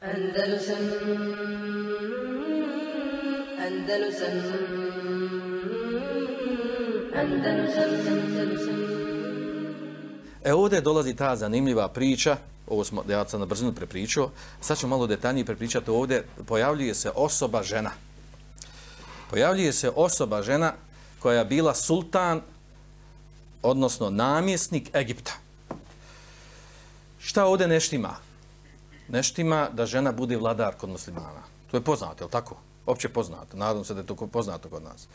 Andalusam Andalusam Andalusam Andalusam E ovdje dolazi ta zanimljiva priča, ovo smo, ja sam na brzinu prepričao, sad ćemo malo detaljnije prepričati ovdje, pojavljuje se osoba žena. Pojavljuje se osoba žena koja je bila sultan, odnosno namjesnik Egipta. Šta ovdje neštima? Neštima da žena bude vladar kod muslimana. To je poznato, je li tako? Opće poznato. Nadam se da je to poznato kod nas.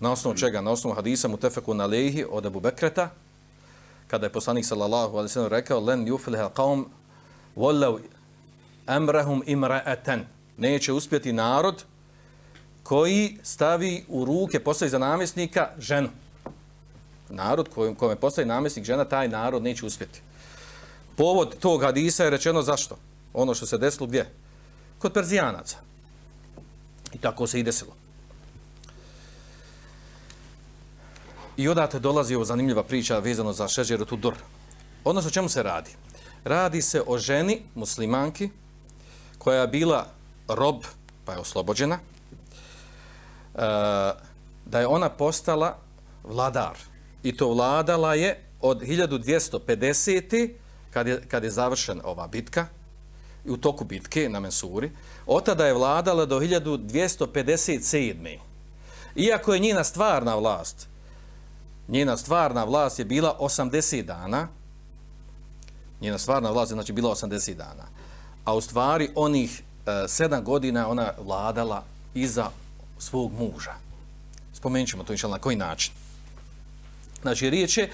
Na osnovu čega? Na osnovu hadisa Mutefeku na lehi od Abu Bekreta, kada je poslanik sallallahu alejhi ve sellem rekao len yufliha qaum wallav amrahum imra'atan neće uspjeti narod koji stavi u ruke postavi za namjesnika ženu narod kojom, kome postavi namjesnik žena taj narod neće uspjeti povod tog hadisa je rečeno zašto ono što se desilo gdje kod Perzijanaca i tako se i desilo I odate dolazi ovo zanimljiva priča vezano za Šeđeru Tudur. Odnosno, o čemu se radi? Radi se o ženi, muslimanki, koja je bila rob, pa je oslobođena, e, da je ona postala vladar. I to vladala je od 1250. kad je, kad je završen ova bitka, u toku bitke na Mensuri, od tada je vladala do 1257. Iako je njena stvarna vlast njena stvarna vlast je bila 80 dana. Njena stvarna vlast je znači bila 80 dana. A u stvari onih e, 7 godina ona vladala iza svog muža. Spomenut ćemo to inšal na koji način. Znači riječ je e,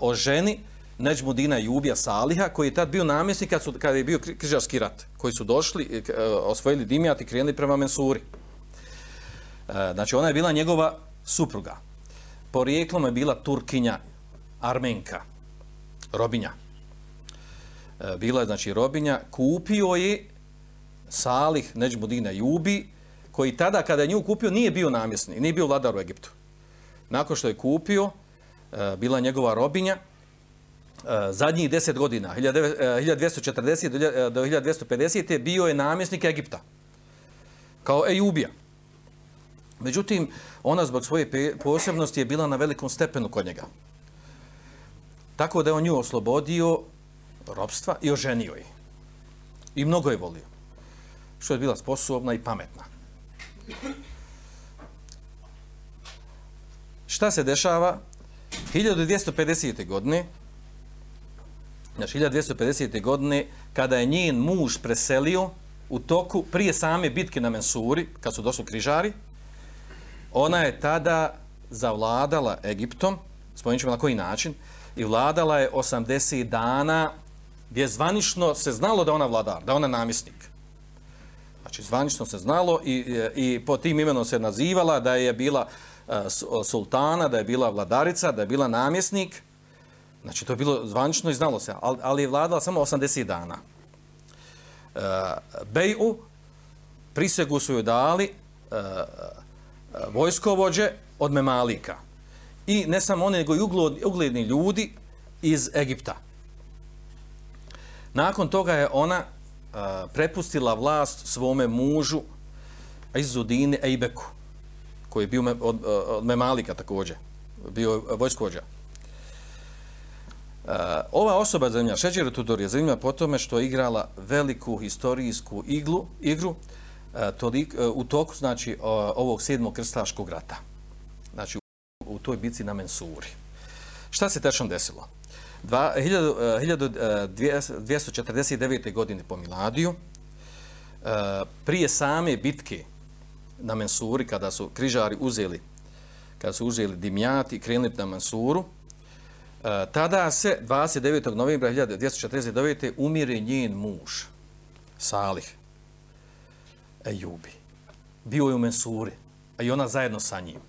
o ženi Neđmudina Jubija Saliha koji je tad bio namjesnik kad, su, kad je bio križarski rat koji su došli, e, e, osvojili Dimijat i krenuli prema Mensuri. E, znači ona je bila njegova supruga porijeklom je bila Turkinja, Armenka, robinja. E, bila je, znači, robinja, kupio je Salih Neđmudina Jubi, koji tada, kada je nju kupio, nije bio namjesnik, nije bio vladar u Egiptu. Nakon što je kupio, bila njegova robinja, Eh, zadnjih deset godina, 1240 eh, do 1250. Eh, bio je namjesnik Egipta, kao Ejubija. Međutim, ona zbog svoje posebnosti je bila na velikom stepenu kod njega. Tako da je on nju oslobodio robstva i oženio je. I mnogo je volio. Što je bila sposobna i pametna. Šta se dešava? 1250. godine, znači 1250. godine, kada je njen muž preselio u toku prije same bitke na Mensuri, kad su došli križari, ona je tada zavladala Egiptom, spomenut ćemo na koji način, i vladala je 80 dana gdje zvanično se znalo da ona vladar, da ona namjesnik. Znači, zvanično se znalo i, i po tim imenom se nazivala da je bila uh, sultana, da je bila vladarica, da je bila namjesnik. Znači, to je bilo zvanično i znalo se, ali, ali je vladala samo 80 dana. E, Beju prisegu su joj dali e, vojskovođe od Memalika. I ne samo one, nego i ugledni ljudi iz Egipta. Nakon toga je ona e, prepustila vlast svome mužu Izudine Ejbeku, koji je bio me, od, od Memalika također, bio vojskovođa. Uh, ova osoba zanimljiva, Šeđer Tudor, je zanimljiva po tome što je igrala veliku historijsku iglu, igru, eh, tolik, eh, u toku znači ovog sedmog krstaškog rata. Znači u toj bici na Mensuri. Šta se tečno desilo? 1249. Godine po Miladiju, prije same bitke na Mensuri, kada su križari uzeli kada su uzeli Dimjat i krenuli na Mensuru, E, tada se 29. novembra 1249. umire njen muž, Salih, Ejubi. Bio je u Mensuri, a i ona zajedno sa njim.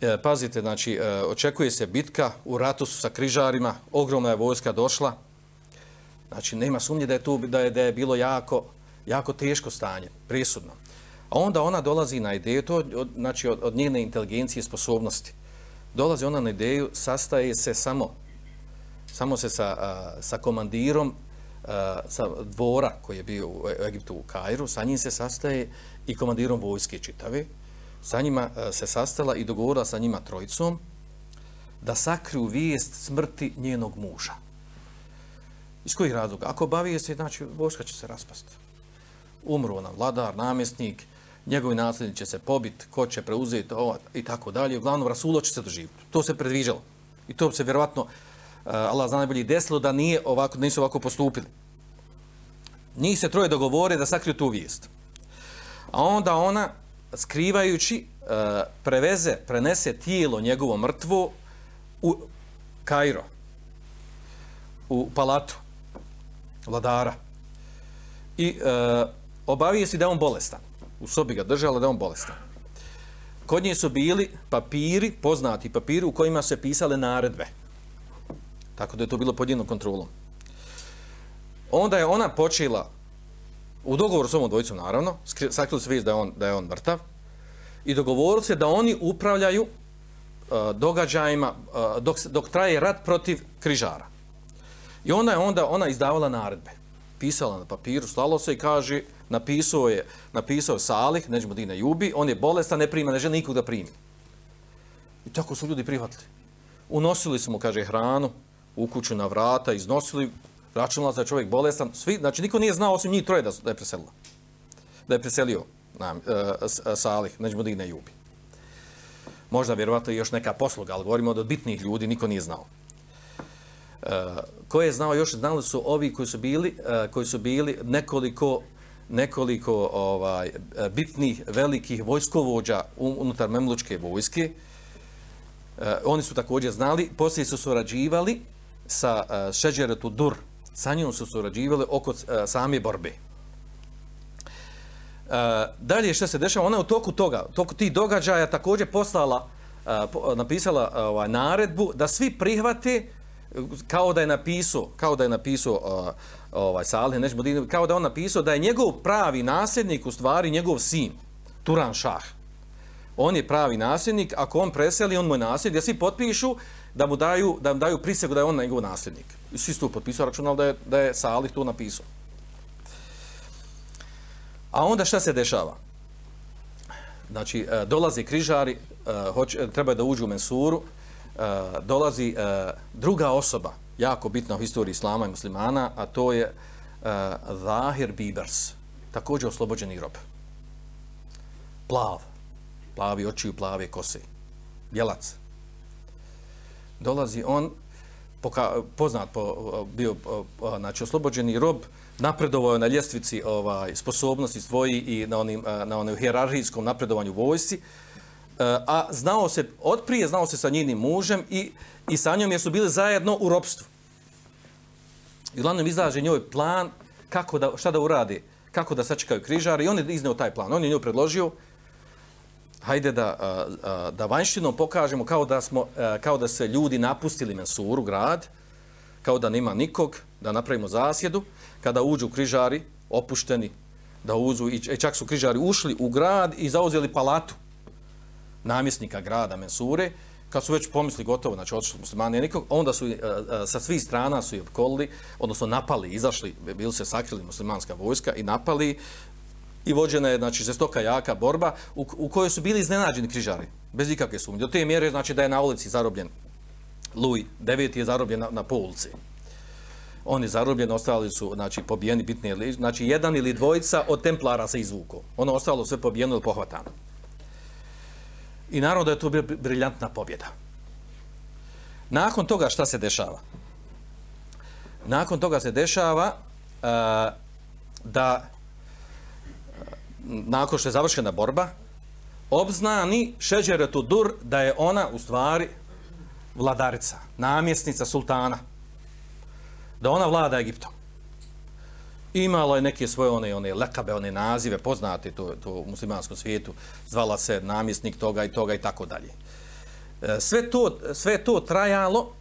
E, pazite, znači, e, očekuje se bitka, u ratu su sa križarima, ogromna je vojska došla. Znači, nema sumnje da je, tu, da je, da je bilo jako, jako teško stanje, presudno. A onda ona dolazi na ideju, to od, znači, od, od njene inteligencije i sposobnosti. Dolazi ona na ideju, sastaje se samo, samo se sa, a, sa komandirom sa dvora koji je bio u e- Egiptu u Kairu, sa njim se sastaje i komandirom vojske čitave. Sa njima a, se sastala i dogovorila sa njima trojicom da sakriju vijest smrti njenog muža. Iz kojih razloga? Ako bavi se, znači, vojska će se raspasti. Umro nam vladar, namjesnik, njegovi nasljedni će se pobiti, ko će preuzeti ovo i tako dalje. Uglavnom, Rasulo će se doživiti. To se predviđalo. I to se vjerovatno, uh, Allah zna najbolje, desilo da nije ovako, nisu ovako postupili. Njih se troje dogovore da sakriju tu vijest. A onda ona, skrivajući, uh, preveze, prenese tijelo njegovo mrtvo u Kairo, u palatu vladara. I eh, uh, obavije se da je on bolestan. U sobi ga držala da je on bolestan. Kod nje su bili papiri, poznati papiri u kojima se pisale naredbe. Tako da je to bilo pod jednom kontrolom. Onda je ona počela, u dogovoru s ovom dvojicom naravno, sakrili se da je on, da je on mrtav, i dogovorili se da oni upravljaju uh, događajima uh, dok, dok traje rat protiv križara. I ona je onda ona izdavala naredbe. Pisala na papiru, slalo se i kaže, napisao je, napisao je Salih, nećemo Jubi, on je bolestan, ne prima, ne želi nikog da primi. I tako su ljudi prihvatili. Unosili smo, kaže, hranu u kuću na vrata, iznosili, računala se da je čovjek bolestan, svi, znači niko nije znao osim njih troje da, da je preselila. Da je preselio na, e, e, Salih, nećemo Jubi. Možda vjerovatno još neka posluga, ali govorimo od bitnih ljudi, niko nije znao. E, ko je znao još znali su ovi koji su bili e, koji su bili nekoliko nekoliko ovaj bitnih velikih vojskovođa unutar memlučke vojske. Uh, oni su također znali. Poslije su surađivali sa uh, Šeđeretu Dur. Sa njom su surađivali oko uh, same borbe. Uh, dalje što se dešava? Ona je u toku toga toku tih događaja također poslala uh, napisala ovaj naredbu da svi prihvate kao da je napisao, kao da je napisao uh, ovaj Salih Nežmudin, kao da on napisao da je njegov pravi nasljednik u stvari njegov sin, Turan Šah. On je pravi nasljednik, ako on preseli, on mu je nasljednik, da svi potpišu da mu daju, da mu daju prisegu da je on njegov nasljednik. I svi su tu potpisao, računali da je, da je Salih to napisao. A onda šta se dešava? Znači, e, dolaze križari, e, hoće, hoć, treba da uđu u Mensuru, Eh, dolazi uh, druga osoba, jako bitna u historiji islama i muslimana, a to je uh, Zahir Bibers, također oslobođeni rob. Plav, plavi očiju, plave kose, bjelac. Dolazi on, poka, poznat po, bio znači, oslobođeni rob, napredovao je na ljestvici ovaj, sposobnosti svoji i na onim, na onom hjerarhijskom napredovanju vojsci, uh, E, a znao se, od prije znao se sa njenim mužem i, i sa njom jer su bili zajedno u ropstvu. I uglavnom izlaže njoj plan kako da, šta da uradi, kako da sačekaju križari i on je izneo taj plan. On je nju predložio, hajde da, e, e, da vanjštinom pokažemo kao da, smo, kao da se ljudi napustili Mensuru, grad, kao da nema nikog, da napravimo zasjedu, kada uđu križari, opušteni, da uzu, i čak su križari ušli u grad i zauzeli palatu, namjesnika grada Mensure, kad su već pomisli gotovo, znači otišli muslimani nikog, onda su e, e, sa svih strana su je opkolili, odnosno napali, izašli, bili se sakrili muslimanska vojska i napali i vođena je znači žestoka jaka borba u, u kojoj su bili iznenađeni križari, bez ikakve sumnje. Do te mjere znači da je na ulici zarobljen Luj IX je zarobljen na, na polici. On je zarobljen, ostali su znači pobijeni bitni, znači jedan ili dvojica od templara se izvuko. Ono ostalo sve pobijeno ili pohvatano. I naravno da je to bila briljantna pobjeda. Nakon toga šta se dešava? Nakon toga se dešava uh, da e, nakon što je završena borba, obznani Šeđeretu Dur da je ona u stvari vladarica, namjesnica sultana. Da ona vlada Egiptom imala je neke svoje one one lekabe, one nazive poznate to, to u muslimanskom svijetu, zvala se namjesnik toga i toga i tako dalje. E, sve to, sve to trajalo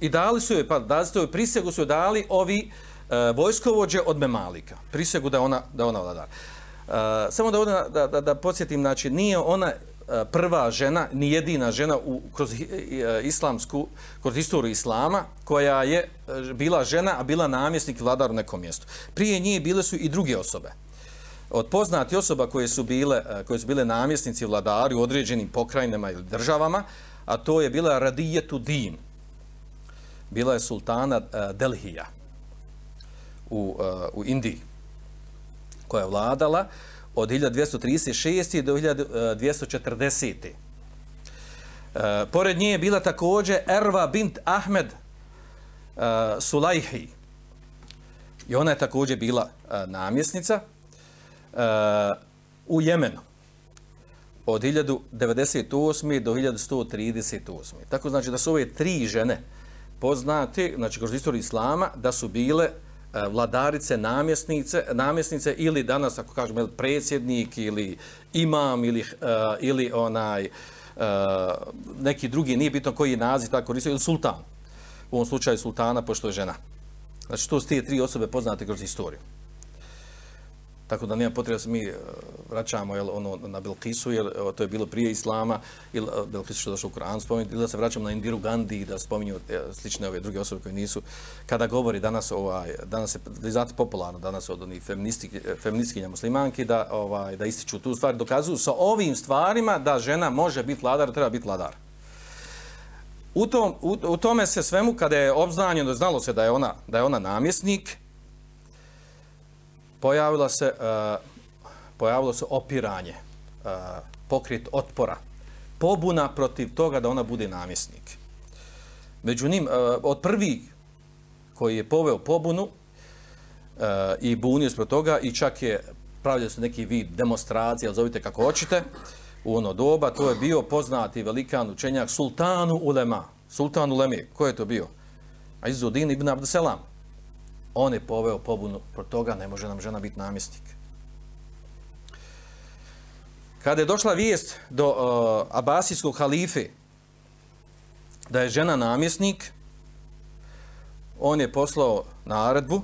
i dali su joj, pa dali su joj prisegu, su joj dali ovi e, vojskovođe od Memalika. Prisegu da ona, da ona vladar. E, samo da, da, da, da podsjetim, znači, nije ona E, prva žena, ni jedina žena u, kroz e, e, islamsku, kroz istoriju islama, koja je bila žena, a bila namjesnik i vladar u nekom mjestu. Prije nje bile su i druge osobe. Od poznati osoba koje su bile, koje su bile namjesnici vladari u određenim pokrajinama ili državama, a to je bila Radijetu Din. Bila je sultana Delhija u, u Indiji koja je vladala od 1236. do 1240. E, pored nje je bila također Erva bint Ahmed e, Sulajhi. I ona je također bila e, namjesnica e, u Jemenu od 1098. do 1138. Tako znači da su ove tri žene poznate, znači kroz istoriju Islama, da su bile uh, E, vladarice, namjesnice, namjesnice ili danas, ako kažemo, predsjednik ili imam ili, uh, ili onaj uh, neki drugi, nije bitno koji je naziv tako koristio, ili sultan. U ovom slučaju sultana, pošto je žena. Znači, to su tri osobe poznate kroz istoriju. Tako da nema potreba se mi vraćamo jel, ono, na Belkisu, jer to je bilo prije Islama, ili Belkisu što je došlo u Koran spomenuti, ili da se vraćamo na Indiru Gandhi, da spominju e, slične ove druge osobe koje nisu. Kada govori danas, ovaj, danas je, da je znate popularno, danas od onih e, feministkinja muslimanki, da, ovaj, da ističu tu stvar, dokazuju sa ovim stvarima da žena može biti vladar, treba biti vladar. U, tom, u, u tome se svemu, kada je obznanjeno, znalo se da je ona, da je ona namjesnik, pojavila se, uh, pojavilo se opiranje, e, uh, pokrit otpora, pobuna protiv toga da ona bude namjesnik. Među njim, e, od prvi koji je poveo pobunu uh, i bunio se toga i čak je pravljaju su neki vid demonstracije, zovite kako hoćete, u ono doba, to je bio poznati velikan učenjak Sultanu Ulema. Sultan Ulemi, ko je to bio? Izudin ibn Abdeselam on je poveo pobunu, pro toga ne može nam žena biti namjesnik. Kada je došla vijest do uh, abasijskog halife da je žena namjesnik, on je poslao naredbu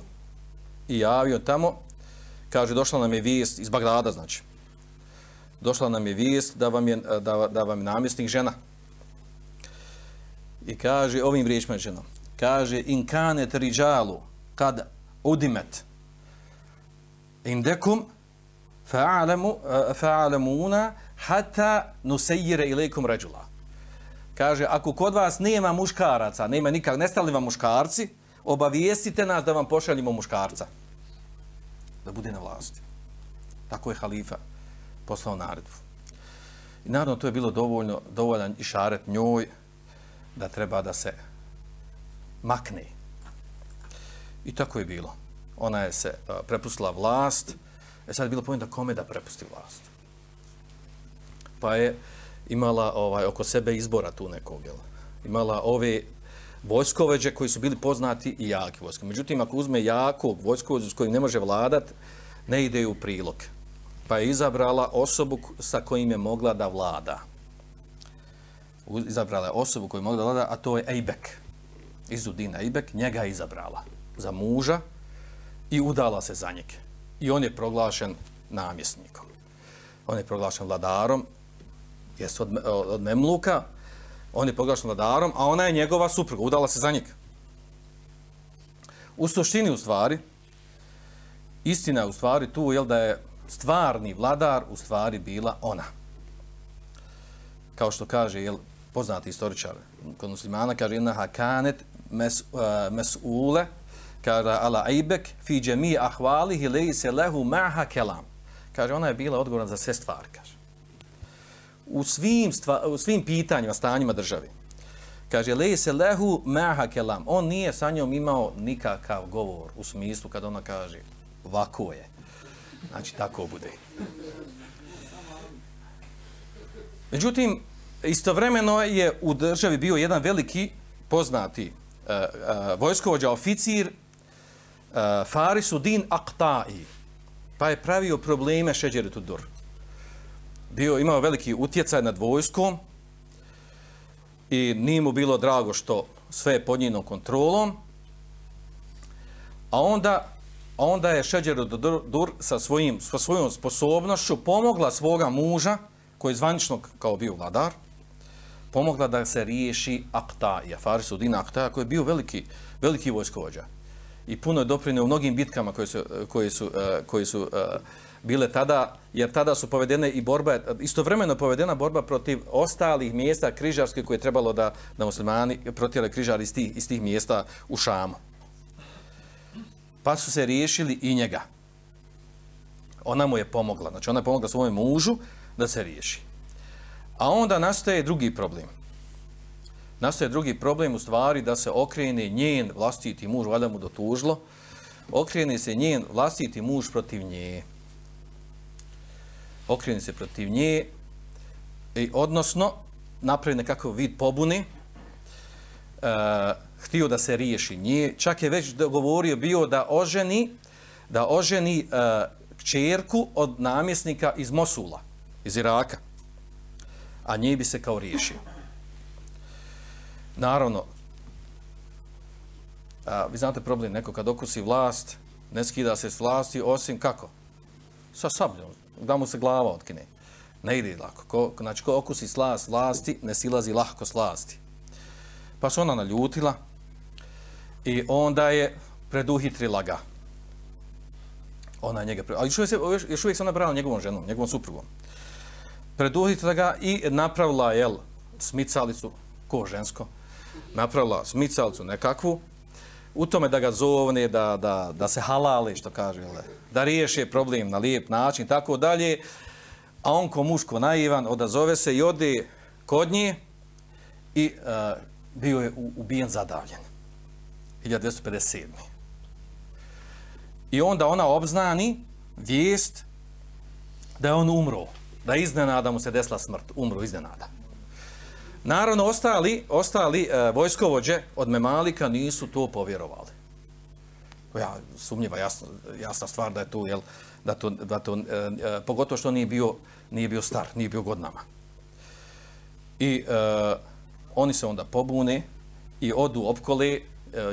i javio tamo, kaže, došla nam je vijest iz Bagdada, znači. Došla nam je vijest da vam je, da, da vam je namjesnik žena. I kaže, ovim riječima žena, kaže, in kanet riđalu, kad udimet indekum fa'alamu eh, fa'alamuna hatta nusayira ilaykum rajula kaže ako kod vas nema muškaraca nema nikak nestali vam muškarci obavijestite nas da vam pošaljimo muškarca da bude na vlasti tako je halifa poslao naredbu i naravno to je bilo dovoljno dovoljan išaret njoj da treba da se makne I tako je bilo. Ona je se eh, prepustila vlast. E sad je bilo pojenta kome da prepusti vlast. Pa je imala ovaj oko sebe izbora tu nekog. Jel? Imala ove vojskoveđe koji su bili poznati i jaki vojsko. Međutim, ako uzme jakog vojskoveđa s kojim ne može vladat, ne ide u prilog. Pa je izabrala osobu sa kojim je mogla da vlada. Izabrala je osobu koju je mogla da vlada, a to je Ejbek. Izudin Ejbek, njega je izabrala za muža i udala se za njega. I on je proglašen namjesnikom. On je proglašen vladarom, jest od, od Memluka, on je proglašen vladarom, a ona je njegova supruga, udala se za njega. U suštini, u stvari, istina je u stvari tu, jel da je stvarni vladar u stvari bila ona. Kao što kaže, jel, poznati istoričar kod muslimana, kaže, jedna hakanet mes, uh, mes'ule, kaže ala aibek fi jami ahvalihi laysa lahu ma'ha kalam kaže ona je bila odgovorna za sve stvari kaže. U svim stva, u svim pitanjima stanjima države kaže laysa lahu ma'ha kalam on nije sa njom imao nikakav govor u smislu kad ona kaže vako je. Znači tako bude. Međutim istovremeno je u državi bio jedan veliki poznati uh, uh, vojskovođa oficir Eh, uh, Farisuddin Aqta'i, pa je pravio probleme Šeđeri Tudur. Bio, imao veliki utjecaj nad vojskom i nije mu bilo drago što sve je pod njenom kontrolom, a onda, a onda je Šeđeri Dur sa, svojim, sa svojom sposobnošću pomogla svoga muža, koji je zvanično kao bio vladar, pomogla da se riješi Aktaja, Farisudina Aktaja, koji je bio veliki, veliki vojskovođa. I puno je doprinio u mnogim bitkama koje su, koje su, eh, koje su eh, bile tada, jer tada su povedene i borba, istovremeno povedena borba protiv ostalih mjesta križarske koje je trebalo da, da muslimani protjele križari iz tih, iz tih mjesta u Šamu. Pa su se riješili i njega. Ona mu je pomogla. Znači ona je pomogla svome mužu da se riješi. A onda nastaje drugi problem. Nastaje drugi problem u stvari da se okrene njen vlastiti muž, vada mu dotužilo, okrene se njen vlastiti muž protiv nje. Okrene se protiv nje. I odnosno napravi nekakav vid pobune, e, htio da se riješi nje, čak je već dogovorio bio da oženi da oženi e, čerku od namjesnika iz Mosula, iz Iraka. A nje bi se kao riješio. Naravno, a, vi znate problem, neko kad okusi vlast, ne skida se s vlasti, osim kako? Sa sabljom, da mu se glava otkine. Ne ide lako. Ko, znači, ko okusi slast vlasti, ne silazi lahko slasti. Pa se ona naljutila i onda je preduhitrila ga. Ona je njega preduhitrila. Ali još uvijek, još, još uvijek se ona brala njegovom ženom, njegovom suprugom Preduhitrila ga i napravila jel, smicalicu, ko žensko, napravila smicalcu nekakvu, u tome da ga zovne, da, da, da se halali, što kaže, le, da riješi problem na lijep način, tako dalje, a on ko muško naivan, odazove se i ode kod nje i uh, bio je ubijen zadavljen. 1257. I onda ona obznani vijest da je on umro da iznenada mu se desla smrt, umro iznenada. Naravno, ostali, ostali e, vojskovođe od Memalika nisu to povjerovali. Ja, sumnjiva, jasna, jasna stvar da je tu, jel, da to, da to e, e, pogotovo što nije bio, nije bio star, nije bio godnama. I e, oni se onda pobune i odu opkole e,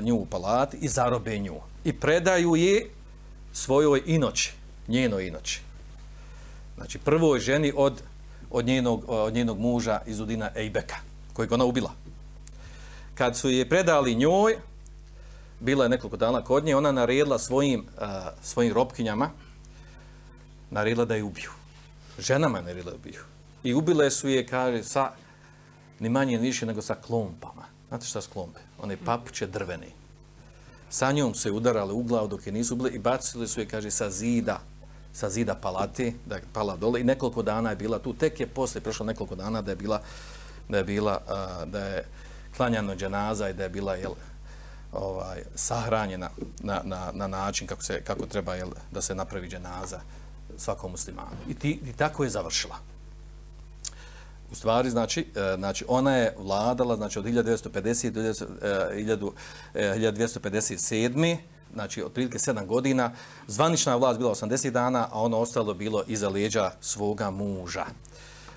nju u palat i zarobe nju. I predaju je svojoj inoći, njenoj inoći znači prvoj ženi od, od, njenog, eh, od njenog muža Izudina Ejbeka, kojeg ona ubila. Kad su je predali njoj, bila je nekoliko dana kod nje, ona naredila svojim, uh, svojim robkinjama, naredila da je ubiju. Ženama je naredila da ubiju. I ubile su je, kaže, sa, ni manje ni više nego sa klompama. Znate šta su klompe? One papuće drvene. Sa njom se udarale u glavu dok je nisu ubile i bacili su je, kaže, sa zida sa zida palati, da je pala dole i nekoliko dana je bila tu, tek je posle prošlo nekoliko dana da je bila, da je bila, da je klanjano dženaza i da je bila, jel, ovaj, sahranjena na, na, na način kako, se, kako treba, jel, da se napravi dženaza svakom muslimanu. I, ti, I tako je završila. U stvari, znači, e, znači, ona je vladala, znači, od 1950 do 1257 znači otprilike 7 godina, zvanična vlast bila 80 dana, a ono ostalo bilo iza leđa svoga muža.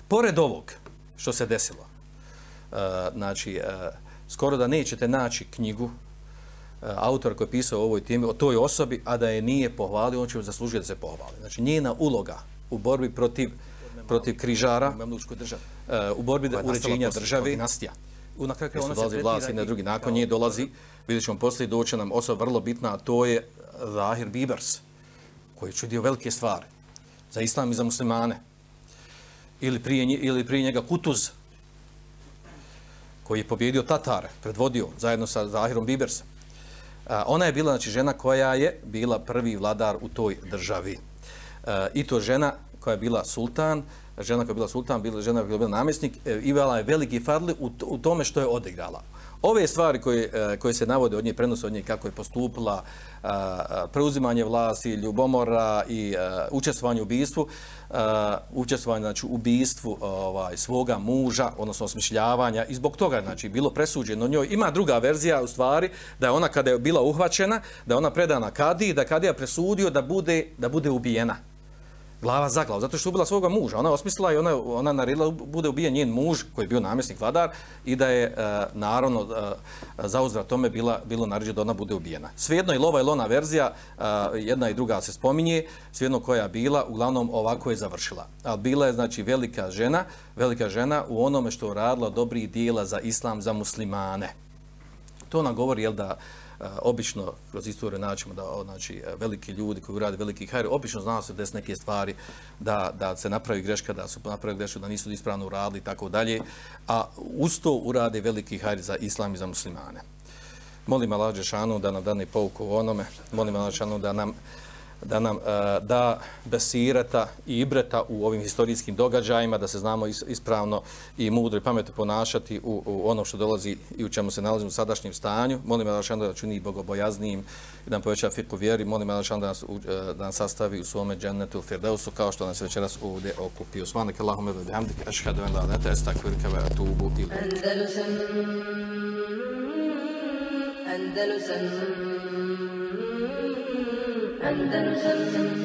Pored ovog što se desilo, uh, znači, uh, skoro da nećete naći knjigu uh, autor koji je pisao o ovoj temi, o toj osobi, a da je nije pohvalio, on će zaslužiti da se pohvali. Znači, njena uloga u borbi protiv, protiv križara, uh, u borbi uređenja države, u na kakve ona se dolazi vlast i na drugi nakon nje dolazi. vidjet ćemo poslije doće nam osoba vrlo bitna a to je Zahir Bibers koji je čudio velike stvari za islam i za muslimane. Ili prije, ili prije njega Kutuz koji je pobjedio Tatare predvodio zajedno sa Zahirom Bibers a, ona je bila znači žena koja je bila prvi vladar u toj državi. A, i to žena koja je bila sultan žena koja je bila sultan, bila žena koja je bila namjesnik, e, imala je veliki fadli u, u tome što je odigrala. Ove stvari koje, e, koje se navode od nje, prenose od nje kako je postupila, preuzimanje vlasti, ljubomora i e, učestvovanje u ubistvu, učestvovanje znači, u ubistvu ovaj, svoga muža, odnosno osmišljavanja, i zbog toga znači, bilo presuđeno njoj. Ima druga verzija u stvari, da je ona kada je bila uhvaćena, da je ona predana Kadiji, da Kadija presudio da bude, da bude ubijena glava za glavu, zato što je ubila svoga muža. Ona je osmislila i ona, ona naredila bude ubijen njen muž, koji je bio namjesnik vladar, i da je, e, naravno, e, za uzvrat tome bila, bilo naređeno da ona bude ubijena. Svejedno i lova i lona verzija, e, jedna i druga se spominje, svejedno koja je bila, uglavnom ovako je završila. Ali bila je, znači, velika žena, velika žena u onome što je radila dobrih dijela za islam, za muslimane. To nam govori, jel da, E, obično kroz istoriju naćemo da znači e, veliki ljudi koji rade veliki hajr obično znao se da des neke stvari da, da se napravi greška da su napravili grešku da nisu ispravno uradili i tako dalje a uz to urade veliki hajr za islam i za muslimane. Molim Allah Đešanu da nam dane pouku o onome. Molim Allah Đešanu da nam da nam uh, da besireta i ibreta u ovim historijskim događajima, da se znamo ispravno i mudro i pametno ponašati u, u ono što dolazi i u čemu se nalazimo u sadašnjem stanju. Molim Allah da čini bogobojaznijim i da nam poveća fiku vjeri. Molim Allah da nas, uh, da nas sastavi u svome džennetu u kao što nas večeras ovdje okupio. Svanak Allahume ve bihamdik, ašhadu en la nete, estakvirke wa atubu ilu. Andalusam Andalusam Andalusam